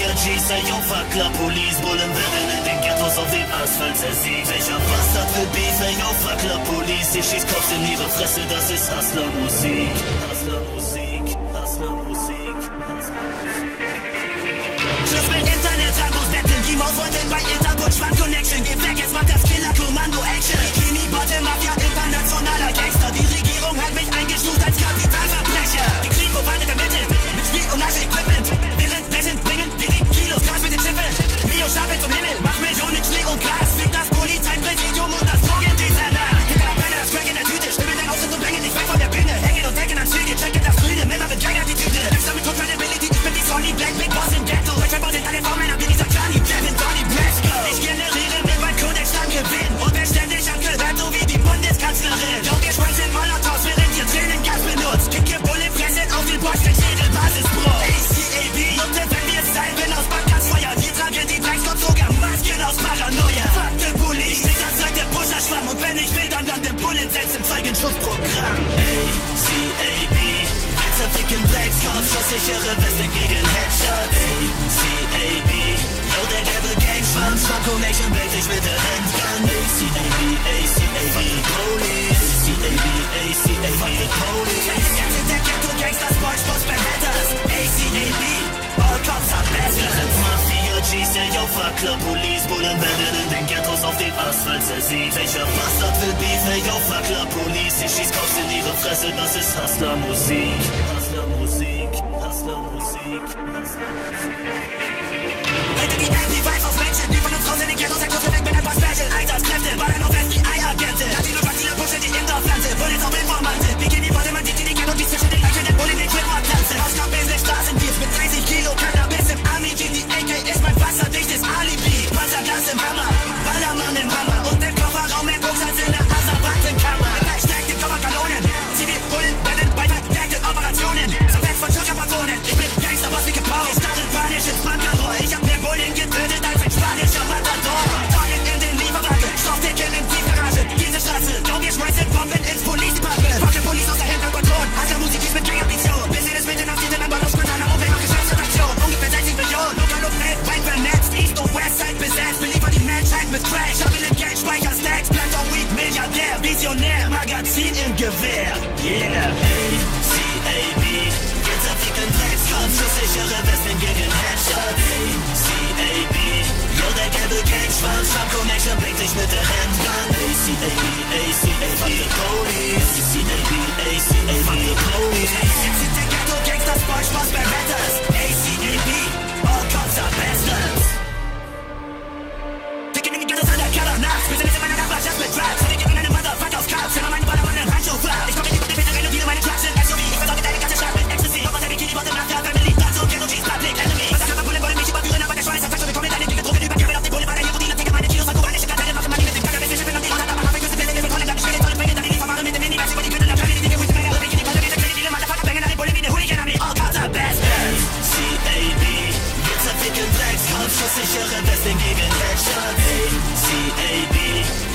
Yajiser, Jungverklar, Police, Bullen werden in den Ghettos auf dem Asphalt zersiegt. Welcher Bastard für Beef, ey, Jungverklar, Police, ihr schießt Kopf in ihre Fresse, das ist Hustler-Musik. Hustler-Musik, Hustler-Musik, Hustler-Musik. mit Internet-Rangos, Battle, die Maus wollte bei Interpol, Schwank-Connection, geh weg, jetzt macht das Killer-Kommando-Action. Bikini-Botte, Mafia, internationaler Gang. Wenn ich will, dann landet Bullet selbst im Zeugenschutzprogramm. ACAB, Alzerficken Black Scarf, Schuss sichere Weste gegen Headshot. ACAB, Yo, der Devil Gang Schwanz, Fakulachen, bild dich mit der Handgun. ACAB, ACAB, Police. ACAB, ACAB, Fuck the Police. schießt der Jaufer, Club, Police, Bullen werden in den Gettos auf den Asphalt zersieht. Welcher Bastard will Beef, der auf Club, Police, ich schieß Kopf in ihre Fresse, das ist Hustler-Musik. Hustler-Musik, Hustler-Musik, Hustler-Musik. Heute geht die Weiß auf Gewehr. Jene A-C-A-B. Getter wie ein Dreckskopf. Schusssichere Westen gegen Headshot. A-C-A-B. Yo, der Gable gelbe Gangschwanz. Trump Connection bringt dich mit der Handgun. A-C-A-B, A-C-A-B. Fuck the police. A-C-A-B, A-C-A-B. schusssichere Westen gegen Headshot ACAB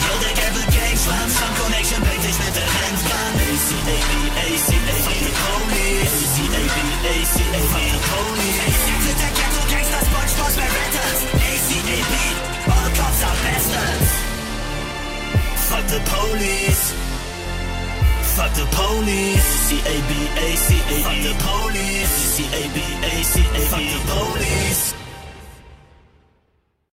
Yo, der gelbe Gang, Schwanz von Connection, bait dich mit der Handgun ACAB, ACAB, fucking Police ACAB, ACAB, fucking Police Jetzt sind der Ghetto Gangster, Spongebob, Berrettas ACAB, all cops are bastards Fuck the police Fuck the police, C-A-B-A-C-A-E Fuck the police, C-A-B-A-C-A Fuck the police